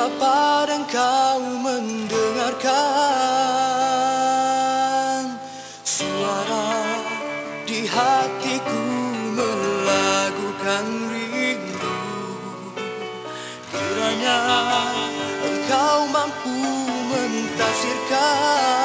dapat engkau mendengarkan? Suara di hatiku melagukan rindu. Kiranya engkau mampu mentafsirkan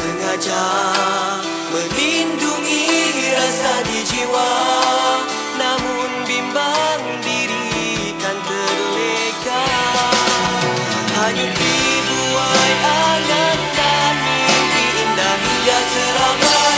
sengaja melindungi rasa di jiwa. Namun bimbang diri kan terleka. Hanya dibuai angan dan mimpi indah hingga terabah